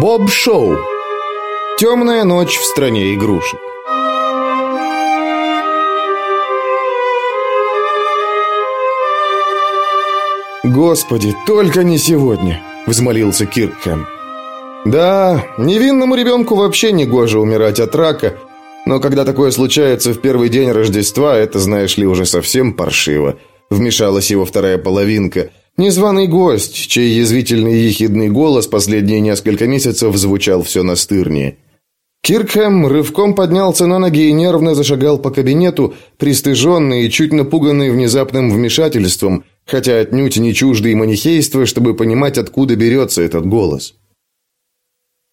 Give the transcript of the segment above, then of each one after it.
Боб Шоу. Темная ночь в стране игрушек. Господи, только не сегодня, взмолился Киркхэм. Да, невинному ребенку вообще не гоже умирать от рака, но когда такое случается в первый день Рождества, это, знаешь ли, уже совсем паршиво. Вмешалась его вторая половинка – Незваный гость, чей язвительный и ехидный голос последние несколько месяцев звучал все настырнее. Киркхэм рывком поднялся на ноги и нервно зашагал по кабинету, пристыженный и чуть напуганный внезапным вмешательством, хотя отнюдь не чуждый манихейства, чтобы понимать, откуда берется этот голос.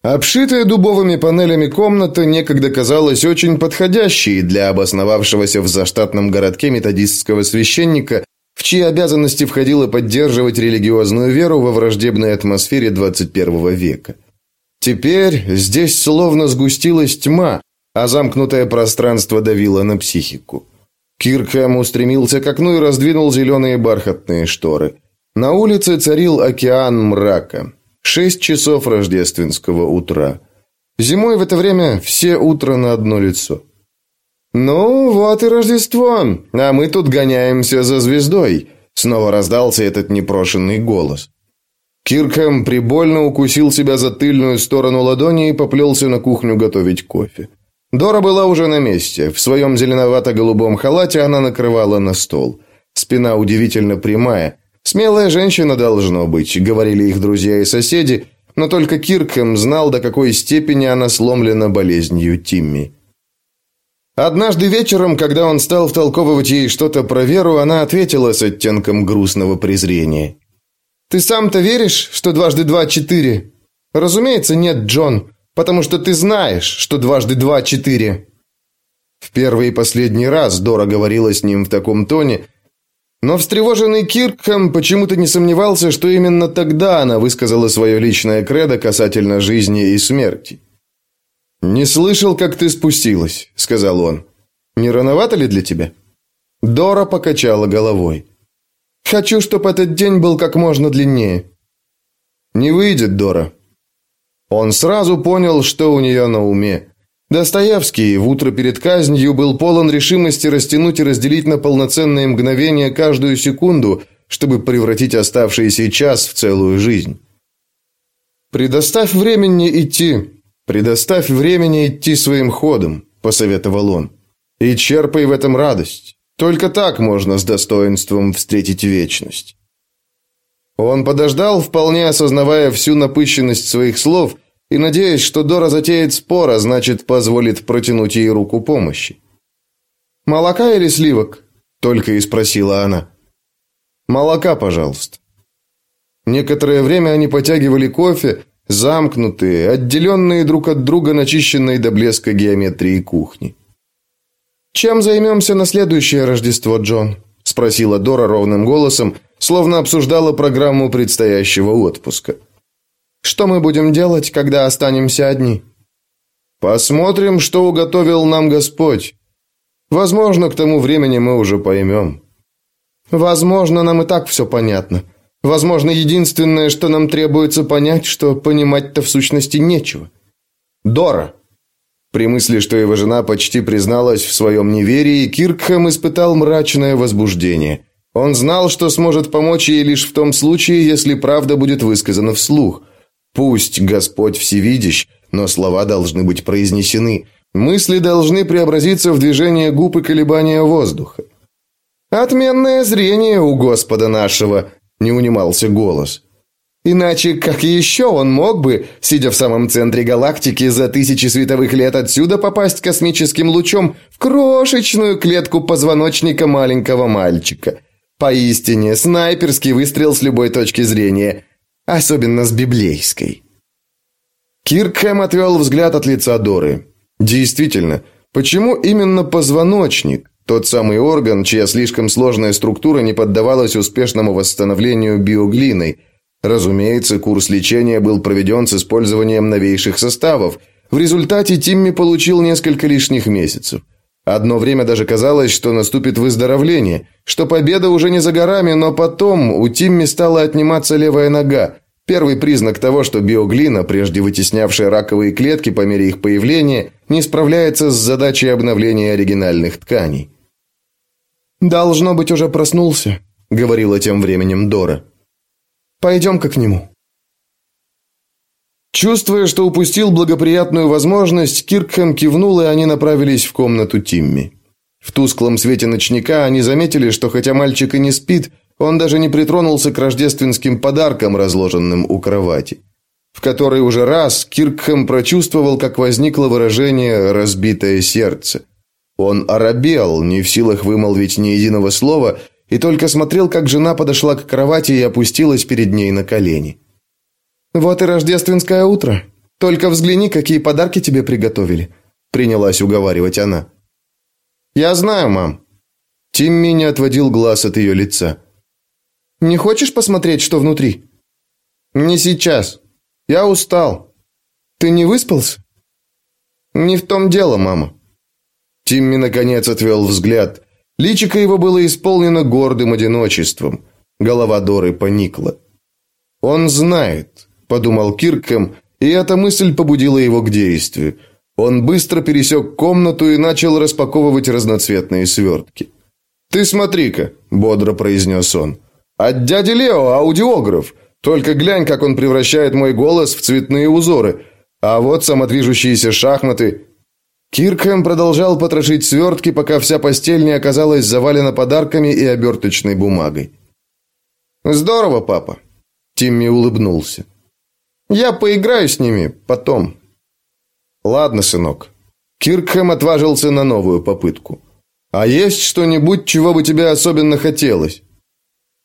Обшитая дубовыми панелями комната некогда казалась очень подходящей для обосновавшегося в заштатном городке методистского священника, в чьи обязанности входило поддерживать религиозную веру во враждебной атмосфере 21 века. Теперь здесь словно сгустилась тьма, а замкнутое пространство давило на психику. Киркхэм устремился к окну и раздвинул зеленые бархатные шторы. На улице царил океан мрака. Шесть часов рождественского утра. Зимой в это время все утро на одно лицо. «Ну, вот и Рождество, а мы тут гоняемся за звездой», снова раздался этот непрошенный голос. Киркхэм прибольно укусил себя за тыльную сторону ладони и поплелся на кухню готовить кофе. Дора была уже на месте. В своем зеленовато-голубом халате она накрывала на стол. Спина удивительно прямая. Смелая женщина должно быть, говорили их друзья и соседи, но только Киркхэм знал, до какой степени она сломлена болезнью Тимми. Однажды вечером, когда он стал втолковывать ей что-то про веру, она ответила с оттенком грустного презрения. «Ты сам-то веришь, что дважды два – четыре?» «Разумеется, нет, Джон, потому что ты знаешь, что дважды два – четыре». В первый и последний раз Дора говорила с ним в таком тоне, но встревоженный Киркхэм почему-то не сомневался, что именно тогда она высказала свое личное кредо касательно жизни и смерти. «Не слышал, как ты спустилась», — сказал он. «Не рановато ли для тебя?» Дора покачала головой. «Хочу, чтобы этот день был как можно длиннее». «Не выйдет, Дора». Он сразу понял, что у нее на уме. Достоевский в утро перед казнью был полон решимости растянуть и разделить на полноценные мгновения каждую секунду, чтобы превратить оставшийся час в целую жизнь. «Предоставь времени идти», «Предоставь времени идти своим ходом», – посоветовал он. «И черпай в этом радость. Только так можно с достоинством встретить вечность». Он подождал, вполне осознавая всю напыщенность своих слов и надеясь, что Дора затеет спор, а значит, позволит протянуть ей руку помощи. «Молока или сливок?» – только и спросила она. «Молока, пожалуйста». Некоторое время они потягивали кофе, замкнутые, отделенные друг от друга начищенной до блеска геометрии кухни. «Чем займемся на следующее Рождество, Джон?» – спросила Дора ровным голосом, словно обсуждала программу предстоящего отпуска. «Что мы будем делать, когда останемся одни?» «Посмотрим, что уготовил нам Господь. Возможно, к тому времени мы уже поймем». «Возможно, нам и так все понятно. Возможно, единственное, что нам требуется понять, что понимать-то в сущности нечего. Дора. При мысли, что его жена почти призналась в своем неверии, Киркхэм испытал мрачное возбуждение. Он знал, что сможет помочь ей лишь в том случае, если правда будет высказана вслух. Пусть Господь всевидящ, но слова должны быть произнесены. Мысли должны преобразиться в движение губ и колебания воздуха. «Отменное зрение у Господа нашего», не унимался голос. Иначе как еще он мог бы, сидя в самом центре галактики за тысячи световых лет отсюда, попасть космическим лучом в крошечную клетку позвоночника маленького мальчика? Поистине, снайперский выстрел с любой точки зрения, особенно с библейской. Киркхэм отвел взгляд от лица Доры. Действительно, почему именно позвоночник? Тот самый орган, чья слишком сложная структура не поддавалась успешному восстановлению биоглиной. Разумеется, курс лечения был проведен с использованием новейших составов. В результате Тимми получил несколько лишних месяцев. Одно время даже казалось, что наступит выздоровление, что победа уже не за горами, но потом у Тимми стала отниматься левая нога. Первый признак того, что биоглина, прежде вытеснявшая раковые клетки по мере их появления, не справляется с задачей обновления оригинальных тканей. «Должно быть, уже проснулся», — говорила тем временем Дора. «Пойдем-ка к нему». Чувствуя, что упустил благоприятную возможность, Киркхэм кивнул, и они направились в комнату Тимми. В тусклом свете ночника они заметили, что хотя мальчик и не спит, он даже не притронулся к рождественским подаркам, разложенным у кровати. В который уже раз Киркхэм прочувствовал, как возникло выражение «разбитое сердце». Он оробел, не в силах вымолвить ни единого слова, и только смотрел, как жена подошла к кровати и опустилась перед ней на колени. «Вот и рождественское утро. Только взгляни, какие подарки тебе приготовили», — принялась уговаривать она. «Я знаю, мам». Тимми не отводил глаз от ее лица. «Не хочешь посмотреть, что внутри?» «Не сейчас. Я устал». «Ты не выспался?» «Не в том дело, мама». Тимми наконец отвел взгляд. Личико его было исполнено гордым одиночеством. Голова Доры поникла. «Он знает подумал Киркхэм, и эта мысль побудила его к действию. Он быстро пересек комнату и начал распаковывать разноцветные свертки. «Ты смотри-ка», – бодро произнес он. «От дяди Лео аудиограф. Только глянь, как он превращает мой голос в цветные узоры. А вот самодвижущиеся шахматы». Киркхэм продолжал потрошить свертки, пока вся постель не оказалась завалена подарками и оберточной бумагой. «Здорово, папа», – Тимми улыбнулся. Я поиграю с ними потом. Ладно, сынок. Киркхэм отважился на новую попытку. А есть что-нибудь, чего бы тебе особенно хотелось?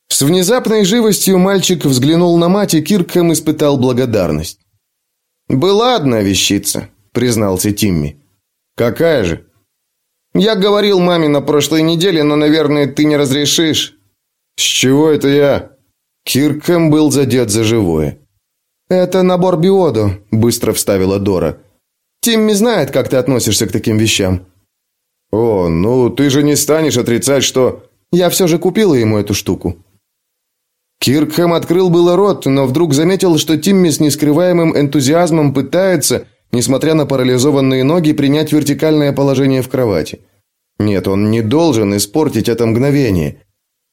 С внезапной живостью мальчик взглянул на мать, и Киркхэм испытал благодарность. «Была одна вещица», — признался Тимми. «Какая же?» «Я говорил маме на прошлой неделе, но, наверное, ты не разрешишь». «С чего это я?» Киркхэм был задет за живое. «Это набор биоду», – быстро вставила Дора. «Тимми знает, как ты относишься к таким вещам». «О, ну ты же не станешь отрицать, что...» «Я все же купила ему эту штуку». Киркхэм открыл было рот, но вдруг заметил, что Тимми с нескрываемым энтузиазмом пытается, несмотря на парализованные ноги, принять вертикальное положение в кровати. Нет, он не должен испортить это мгновение.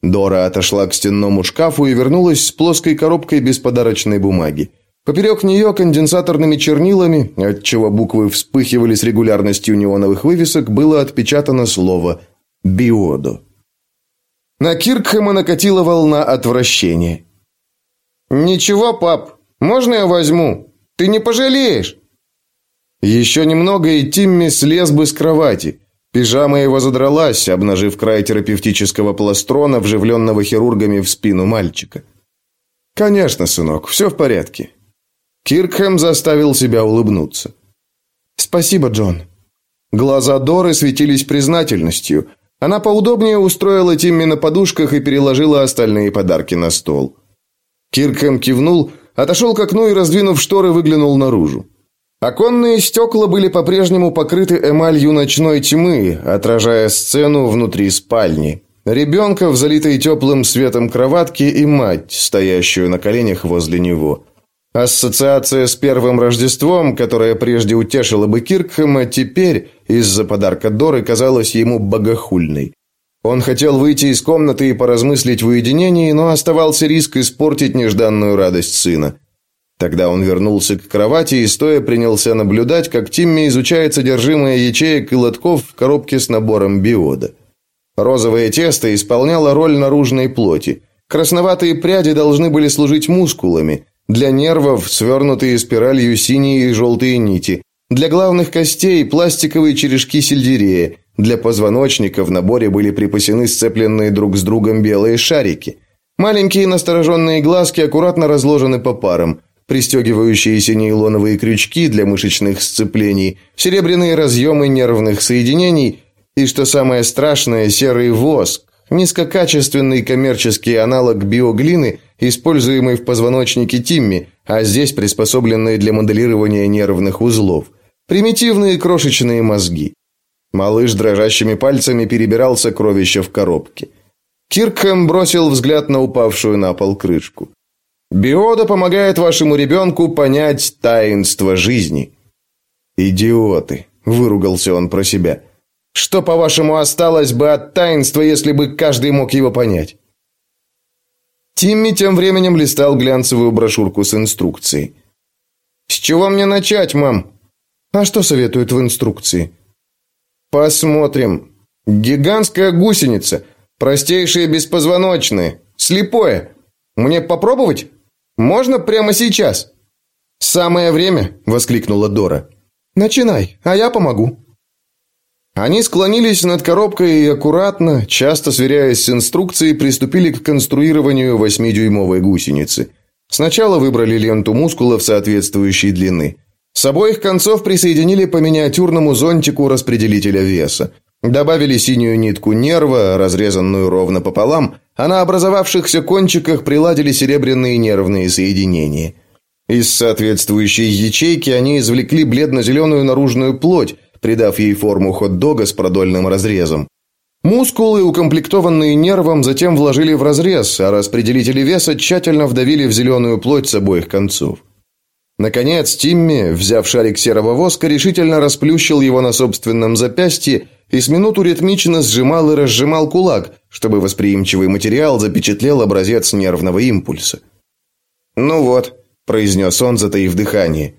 Дора отошла к стенному шкафу и вернулась с плоской коробкой без подарочной бумаги. Поперек нее конденсаторными чернилами, отчего буквы вспыхивали с регулярностью неоновых вывесок, было отпечатано слово «Биодо». На Киркхэма накатила волна отвращения. «Ничего, пап, можно я возьму? Ты не пожалеешь?» Еще немного, и Тимми слез бы с кровати. Пижама его задралась, обнажив край терапевтического пластрона, вживленного хирургами в спину мальчика. «Конечно, сынок, все в порядке. Киркхэм заставил себя улыбнуться. «Спасибо, Джон». Глаза Доры светились признательностью. Она поудобнее устроила Тимми на подушках и переложила остальные подарки на стол. Киркхэм кивнул, отошел к окну и, раздвинув шторы, выглянул наружу. Оконные стекла были по-прежнему покрыты эмалью ночной тьмы, отражая сцену внутри спальни. Ребенка в залитой теплым светом кроватке и мать, стоящую на коленях возле него. Ассоциация с первым Рождеством, которая прежде утешила бы Киркхэма, теперь, из-за подарка Доры, казалась ему богохульной. Он хотел выйти из комнаты и поразмыслить в уединении, но оставался риск испортить нежданную радость сына. Тогда он вернулся к кровати и стоя принялся наблюдать, как Тимми изучает содержимое ячеек и лотков в коробке с набором биода. Розовое тесто исполняло роль наружной плоти. Красноватые пряди должны были служить мускулами – для нервов свернутые спиралью синие и желтые нити. Для главных костей пластиковые черешки сельдерея. Для позвоночника в наборе были припасены сцепленные друг с другом белые шарики. Маленькие настороженные глазки аккуратно разложены по парам. Пристегивающиеся нейлоновые крючки для мышечных сцеплений, серебряные разъемы нервных соединений и, что самое страшное, серый воск, низкокачественный коммерческий аналог биоглины – используемый в позвоночнике Тимми, а здесь приспособленные для моделирования нервных узлов. Примитивные крошечные мозги. Малыш дрожащими пальцами перебирал сокровища в коробке. Киркхэм бросил взгляд на упавшую на пол крышку. Биода помогает вашему ребенку понять таинство жизни». «Идиоты», — выругался он про себя. «Что, по-вашему, осталось бы от таинства, если бы каждый мог его понять?» Тимми тем временем листал глянцевую брошюрку с инструкцией. «С чего мне начать, мам?» «А что советуют в инструкции?» «Посмотрим. Гигантская гусеница, простейшие беспозвоночные, слепое. Мне попробовать? Можно прямо сейчас?» «Самое время!» – воскликнула Дора. «Начинай, а я помогу». Они склонились над коробкой и аккуратно, часто сверяясь с инструкцией, приступили к конструированию восьмидюймовой гусеницы. Сначала выбрали ленту мускулов соответствующей длины. С обоих концов присоединили по миниатюрному зонтику распределителя веса. Добавили синюю нитку нерва, разрезанную ровно пополам, а на образовавшихся кончиках приладили серебряные нервные соединения. Из соответствующей ячейки они извлекли бледно-зеленую наружную плоть, придав ей форму хот-дога с продольным разрезом. Мускулы, укомплектованные нервом, затем вложили в разрез, а распределители веса тщательно вдавили в зеленую плоть с обоих концов. Наконец, Тимми, взяв шарик серого воска, решительно расплющил его на собственном запястье и с минуту ритмично сжимал и разжимал кулак, чтобы восприимчивый материал запечатлел образец нервного импульса. «Ну вот», – произнес он, затаив дыхание.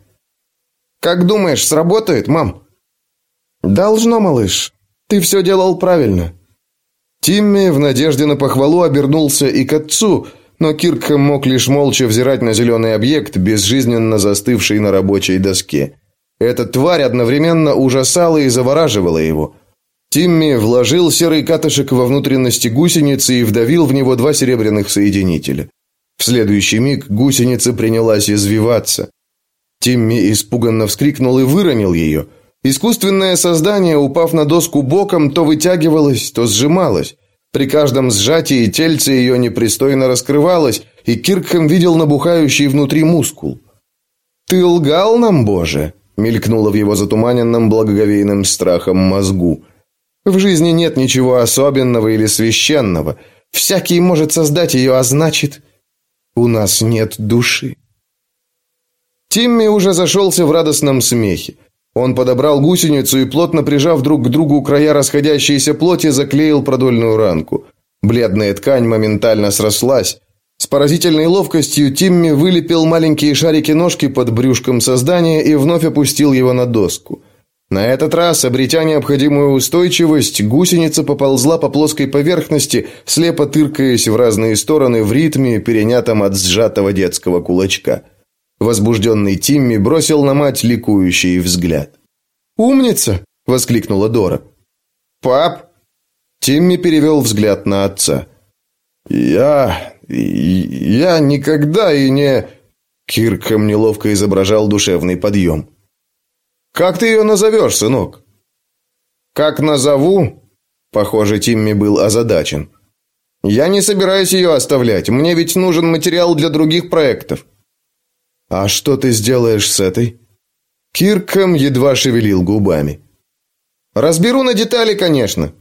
«Как думаешь, сработает, мам?» «Должно, малыш. Ты все делал правильно». Тимми в надежде на похвалу обернулся и к отцу, но Киркхэм мог лишь молча взирать на зеленый объект, безжизненно застывший на рабочей доске. Эта тварь одновременно ужасала и завораживала его. Тимми вложил серый катышек во внутренности гусеницы и вдавил в него два серебряных соединителя. В следующий миг гусеница принялась извиваться. Тимми испуганно вскрикнул и выронил ее – Искусственное создание, упав на доску боком, то вытягивалось, то сжималось. При каждом сжатии тельце ее непристойно раскрывалось, и Киркхэм видел набухающий внутри мускул. «Ты лгал нам, Боже!» — мелькнуло в его затуманенном благоговейным страхом мозгу. «В жизни нет ничего особенного или священного. Всякий может создать ее, а значит, у нас нет души». Тимми уже зашелся в радостном смехе. Он подобрал гусеницу и, плотно прижав друг к другу края расходящейся плоти, заклеил продольную ранку. Бледная ткань моментально срослась. С поразительной ловкостью Тимми вылепил маленькие шарики-ножки под брюшком создания и вновь опустил его на доску. На этот раз, обретя необходимую устойчивость, гусеница поползла по плоской поверхности, слепо тыркаясь в разные стороны в ритме, перенятом от сжатого детского кулачка. Возбужденный Тимми бросил на мать ликующий взгляд. «Умница!» – воскликнула Дора. «Пап!» Тимми перевел взгляд на отца. «Я... я никогда и не...» Киркхэм неловко изображал душевный подъем. «Как ты ее назовешь, сынок?» «Как назову?» Похоже, Тимми был озадачен. «Я не собираюсь ее оставлять. Мне ведь нужен материал для других проектов». «А что ты сделаешь с этой?» Киркхэм едва шевелил губами. «Разберу на детали, конечно».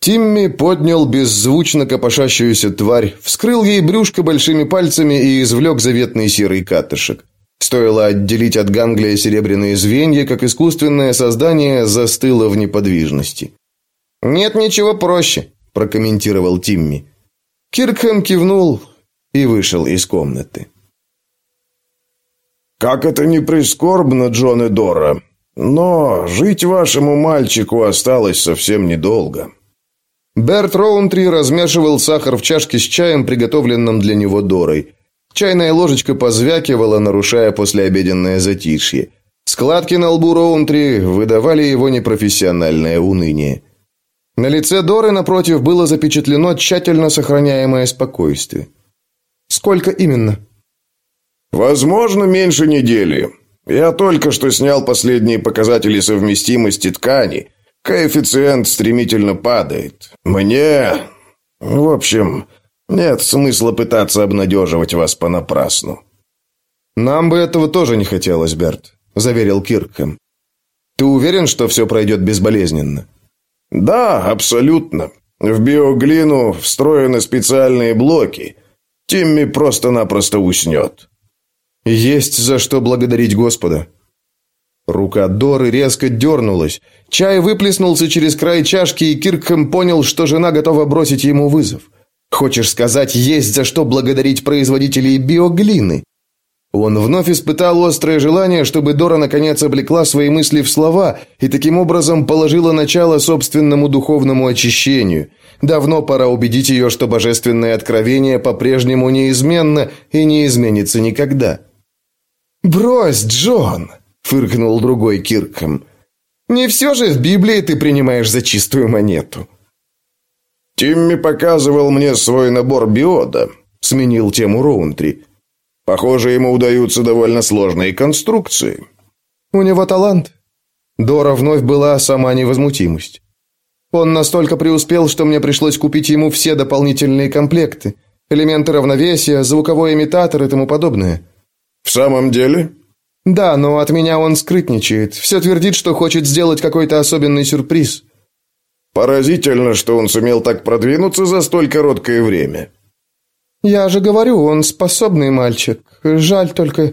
Тимми поднял беззвучно копошащуюся тварь, вскрыл ей брюшко большими пальцами и извлек заветный серый катышек. Стоило отделить от ганглия серебряные звенья, как искусственное создание застыло в неподвижности. «Нет ничего проще», – прокомментировал Тимми. Киркхэм кивнул и вышел из комнаты. Как это не прискорбно, Джон и Дора, но жить вашему мальчику осталось совсем недолго. Берт Роунтри размешивал сахар в чашке с чаем, приготовленным для него Дорой. Чайная ложечка позвякивала, нарушая послеобеденное затишье. Складки на лбу Роунтри выдавали его непрофессиональное уныние. На лице Доры, напротив, было запечатлено тщательно сохраняемое спокойствие. «Сколько именно?» Возможно, меньше недели. Я только что снял последние показатели совместимости ткани. Коэффициент стремительно падает. Мне... В общем, нет смысла пытаться обнадеживать вас понапрасну. Нам бы этого тоже не хотелось, Берт, заверил Киркхэм. Ты уверен, что все пройдет безболезненно? Да, абсолютно. В биоглину встроены специальные блоки – Тимми просто-напросто уснет. Есть за что благодарить Господа. Рука Доры резко дернулась. Чай выплеснулся через край чашки, и Киркхэм понял, что жена готова бросить ему вызов. Хочешь сказать, есть за что благодарить производителей биоглины? Он вновь испытал острое желание, чтобы Дора наконец облекла свои мысли в слова и таким образом положила начало собственному духовному очищению. Давно пора убедить ее, что божественное откровение по-прежнему неизменно и не изменится никогда. «Брось, Джон!» – фыркнул другой Кирком. «Не все же в Библии ты принимаешь за чистую монету». «Тимми показывал мне свой набор биода», – сменил тему Роунтри. Похоже, ему удаются довольно сложные конструкции. У него талант. Дора вновь была сама невозмутимость. Он настолько преуспел, что мне пришлось купить ему все дополнительные комплекты, элементы равновесия, звуковой имитатор и тому подобное. В самом деле? Да, но от меня он скрытничает. Все твердит, что хочет сделать какой-то особенный сюрприз. Поразительно, что он сумел так продвинуться за столь короткое время. Я же говорю, он способный мальчик. Жаль только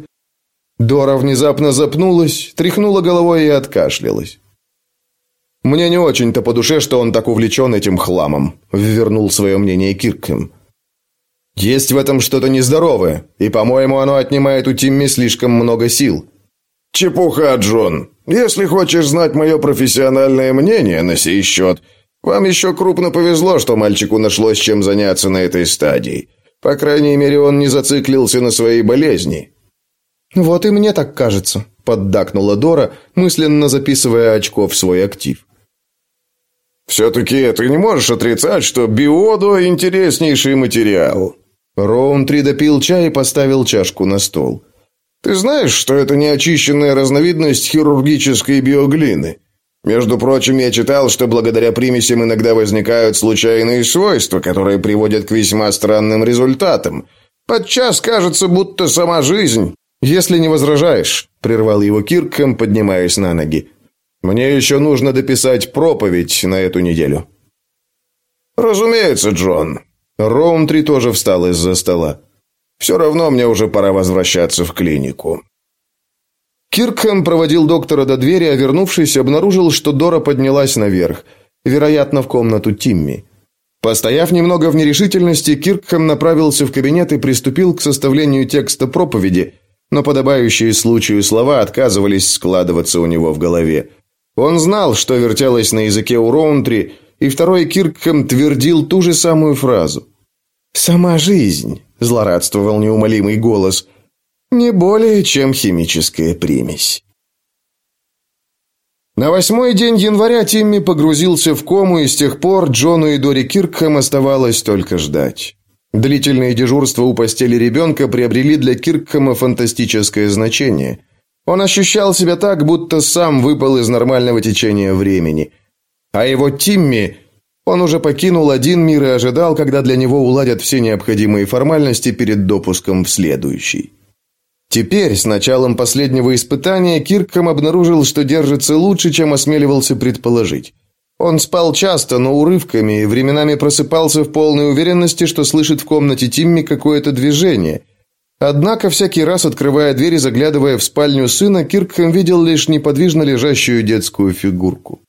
Дора внезапно запнулась, тряхнула головой и откашлялась. Мне не очень-то по душе, что он так увлечен этим хламом, ввернул свое мнение Киркхэм. Есть в этом что-то нездоровое, и, по-моему, оно отнимает у Тимми слишком много сил. Чепуха, Джон. Если хочешь знать мое профессиональное мнение на сей счет, вам еще крупно повезло, что мальчику нашлось чем заняться на этой стадии. По крайней мере, он не зациклился на своей болезни. Вот и мне так кажется, поддакнула Дора, мысленно записывая очко в свой актив. Все-таки ты не можешь отрицать, что биодо – интереснейший материал. Роунтри допил чай и поставил чашку на стол. Ты знаешь, что это неочищенная разновидность хирургической биоглины? Между прочим, я читал, что благодаря примесям иногда возникают случайные свойства, которые приводят к весьма странным результатам. Подчас кажется, будто сама жизнь... Если не возражаешь, прервал его Киркхэм, поднимаясь на ноги. Мне еще нужно дописать проповедь на эту неделю. Разумеется, Джон. Роунтри тоже встал из-за стола. Все равно мне уже пора возвращаться в клинику. Киркхэм проводил доктора до двери, а вернувшись, обнаружил, что Дора поднялась наверх, вероятно, в комнату Тимми. Постояв немного в нерешительности, Киркхэм направился в кабинет и приступил к составлению текста проповеди, но подобающие случаю слова отказывались складываться у него в голове. Он знал, что вертелось на языке у Роунтри, и второй Киркхэм твердил ту же самую фразу. «Сама жизнь», – злорадствовал неумолимый голос – не более, чем химическая примесь. На восьмой день января Тимми погрузился в кому, и с тех пор Джону и Дори Киркхэм оставалось только ждать. Длительные дежурства у постели ребенка приобрели для Киркхэма фантастическое значение. Он ощущал себя так, будто сам выпал из нормального течения времени. А его Тимми... Он уже покинул один мир и ожидал, когда для него уладят все необходимые формальности перед допуском в следующий. Теперь, с началом последнего испытания, Киркхэм обнаружил, что держится лучше, чем осмеливался предположить. Он спал часто, но урывками, и временами просыпался в полной уверенности, что слышит в комнате Тимми какое-то движение. Однако, всякий раз, открывая дверь и заглядывая в спальню сына, Киркхэм видел лишь неподвижно лежащую детскую фигурку.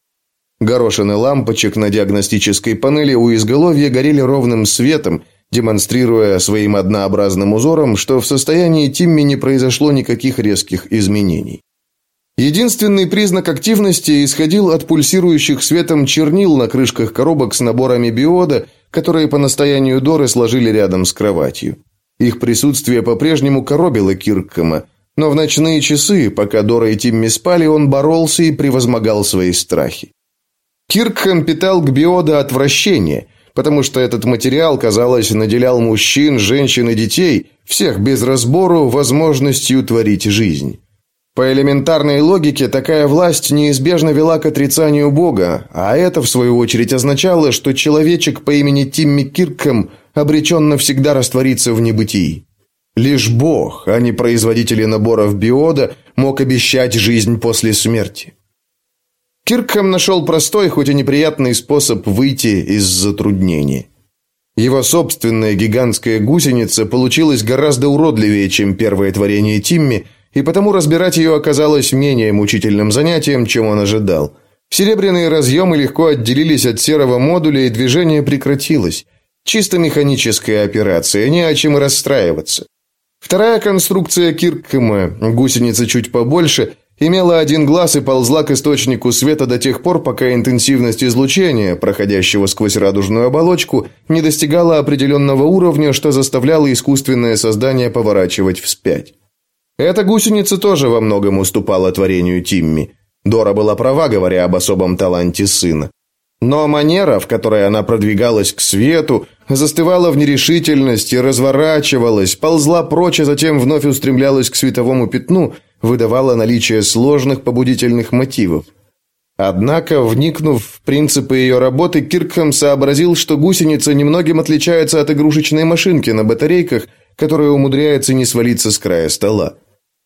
Горошины лампочек на диагностической панели у изголовья горели ровным светом – демонстрируя своим однообразным узором, что в состоянии Тимми не произошло никаких резких изменений. Единственный признак активности исходил от пульсирующих светом чернил на крышках коробок с наборами биода, которые по настоянию Доры сложили рядом с кроватью. Их присутствие по-прежнему коробило Киркхэма, но в ночные часы, пока Дора и Тимми спали, он боролся и превозмогал свои страхи. Киркхэм питал к биода отвращение – потому что этот материал, казалось, наделял мужчин, женщин и детей, всех без разбору, возможностью творить жизнь. По элементарной логике, такая власть неизбежно вела к отрицанию Бога, а это, в свою очередь, означало, что человечек по имени Тимми Киркхэм обречен навсегда раствориться в небытии. Лишь Бог, а не производители наборов биода, мог обещать жизнь после смерти. Киркхэм нашел простой, хоть и неприятный способ выйти из затруднения. Его собственная гигантская гусеница получилась гораздо уродливее, чем первое творение Тимми, и потому разбирать ее оказалось менее мучительным занятием, чем он ожидал. Серебряные разъемы легко отделились от серого модуля, и движение прекратилось. Чисто механическая операция, не о чем расстраиваться. Вторая конструкция Киркхэма, гусеница чуть побольше, имела один глаз и ползла к источнику света до тех пор, пока интенсивность излучения, проходящего сквозь радужную оболочку, не достигала определенного уровня, что заставляло искусственное создание поворачивать вспять. Эта гусеница тоже во многом уступала творению Тимми. Дора была права, говоря об особом таланте сына. Но манера, в которой она продвигалась к свету, застывала в нерешительности, разворачивалась, ползла прочь, а затем вновь устремлялась к световому пятну, выдавала наличие сложных побудительных мотивов. Однако, вникнув в принципы ее работы, Киркхэм сообразил, что гусеница немногим отличается от игрушечной машинки на батарейках, которая умудряется не свалиться с края стола.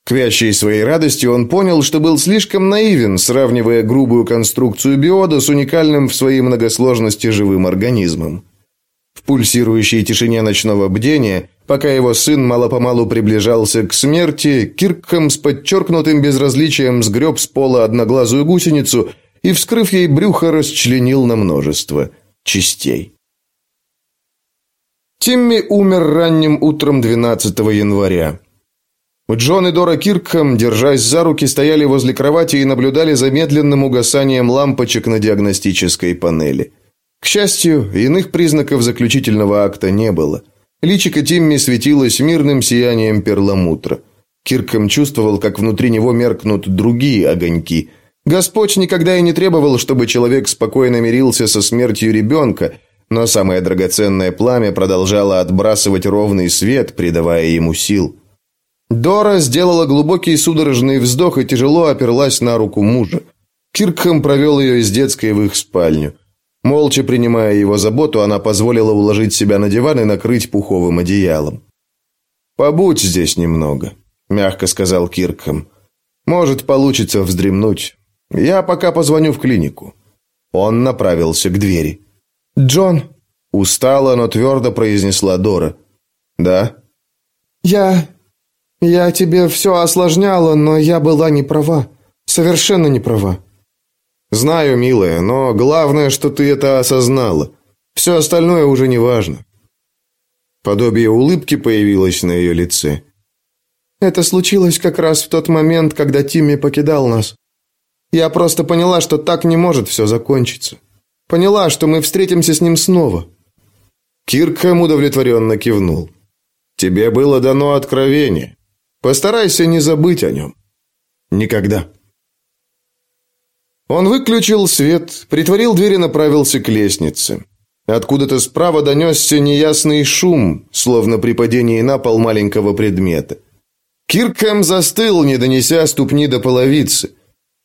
К вящей своей радости он понял, что был слишком наивен, сравнивая грубую конструкцию биода с уникальным в своей многосложности живым организмом. В пульсирующей тишине ночного бдения, пока его сын мало-помалу приближался к смерти, Киркхэм с подчеркнутым безразличием сгреб с пола одноглазую гусеницу и, вскрыв ей брюхо, расчленил на множество частей. Тимми умер ранним утром 12 января. Джон и Дора Киркхэм, держась за руки, стояли возле кровати и наблюдали за медленным угасанием лампочек на диагностической панели. К счастью, иных признаков заключительного акта не было. Личико Тимми светилось мирным сиянием перламутра. Киркхэм чувствовал, как внутри него меркнут другие огоньки. Господь никогда и не требовал, чтобы человек спокойно мирился со смертью ребенка, но самое драгоценное пламя продолжало отбрасывать ровный свет, придавая ему сил. Дора сделала глубокий судорожный вздох и тяжело оперлась на руку мужа. Киркхэм провел ее из детской в их спальню. Молча принимая его заботу, она позволила уложить себя на диван и накрыть пуховым одеялом. «Побудь здесь немного», – мягко сказал Киркхэм. «Может, получится вздремнуть. Я пока позвоню в клинику». Он направился к двери. «Джон», – устала, но твердо произнесла Дора. «Да?» «Я «Я тебе все осложняла, но я была не права. Совершенно не права». «Знаю, милая, но главное, что ты это осознала. Все остальное уже не важно». Подобие улыбки появилось на ее лице. «Это случилось как раз в тот момент, когда Тимми покидал нас. Я просто поняла, что так не может все закончиться. Поняла, что мы встретимся с ним снова». Киркхэм удовлетворенно кивнул. «Тебе было дано откровение. Постарайся не забыть о нем. Никогда. Он выключил свет, притворил дверь и направился к лестнице. Откуда-то справа донесся неясный шум, словно при падении на пол маленького предмета. Киркхэм застыл, не донеся ступни до половицы.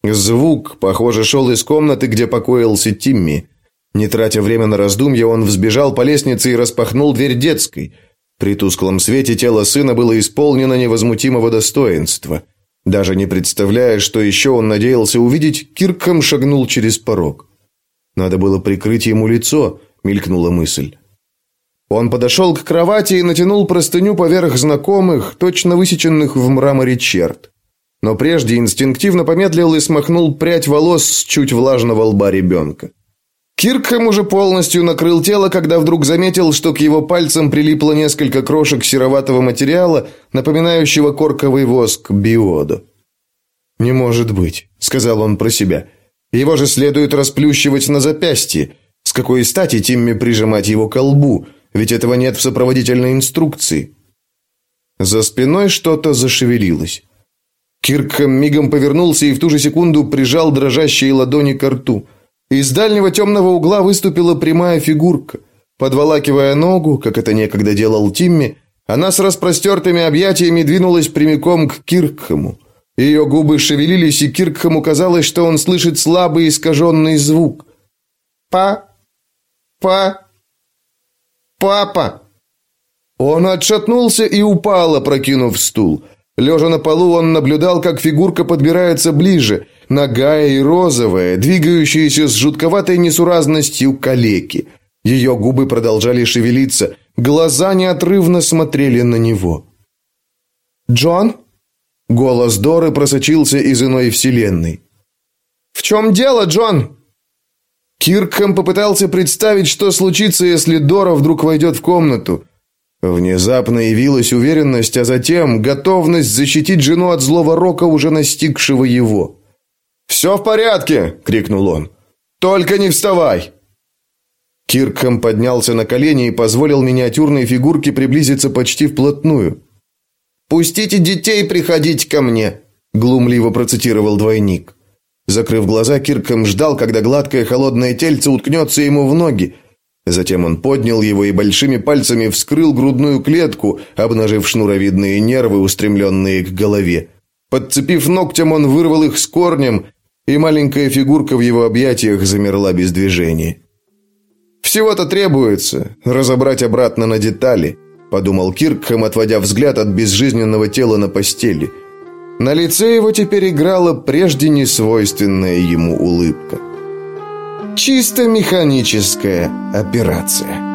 Звук, похоже, шел из комнаты, где покоился Тимми. Не тратя время на раздумья, он взбежал по лестнице и распахнул дверь детской – при тусклом свете тело сына было исполнено невозмутимого достоинства. Даже не представляя, что еще он надеялся увидеть, Киркхэм шагнул через порог. «Надо было прикрыть ему лицо», — мелькнула мысль. Он подошел к кровати и натянул простыню поверх знакомых, точно высеченных в мраморе черт. Но прежде инстинктивно помедлил и смахнул прядь волос с чуть влажного лба ребенка. Киркхэм уже полностью накрыл тело, когда вдруг заметил, что к его пальцам прилипло несколько крошек сероватого материала, напоминающего корковый воск биода. «Не может быть», — сказал он про себя. «Его же следует расплющивать на запястье. С какой стати Тимми прижимать его к лбу? Ведь этого нет в сопроводительной инструкции». За спиной что-то зашевелилось. Киркхэм мигом повернулся и в ту же секунду прижал дрожащие ладони к рту. Из дальнего темного угла выступила прямая фигурка. Подволакивая ногу, как это некогда делал Тимми, она с распростертыми объятиями двинулась прямиком к Киркхэму. Ее губы шевелились, и Киркхэму казалось, что он слышит слабый искаженный звук. «Па... па... папа...» Он отшатнулся и упал, опрокинув стул. Лежа на полу, он наблюдал, как фигурка подбирается ближе, нагая и розовая, двигающаяся с жутковатой несуразностью калеки. Ее губы продолжали шевелиться, глаза неотрывно смотрели на него. «Джон?» Голос Доры просочился из иной вселенной. «В чем дело, Джон?» Киркхэм попытался представить, что случится, если Дора вдруг войдет в комнату. Внезапно явилась уверенность, а затем готовность защитить жену от злого рока, уже настигшего его. «Все в порядке!» — крикнул он. «Только не вставай!» Киркхэм поднялся на колени и позволил миниатюрной фигурке приблизиться почти вплотную. «Пустите детей приходить ко мне», – глумливо процитировал двойник. Закрыв глаза, Киркхэм ждал, когда гладкое холодное тельце уткнется ему в ноги. Затем он поднял его и большими пальцами вскрыл грудную клетку, обнажив шнуровидные нервы, устремленные к голове. Подцепив ногтем, он вырвал их с корнем, и маленькая фигурка в его объятиях замерла без движения. «Всего-то требуется разобрать обратно на детали», подумал Киркхэм, отводя взгляд от безжизненного тела на постели. На лице его теперь играла прежде не свойственная ему улыбка. Чисто механическая операция.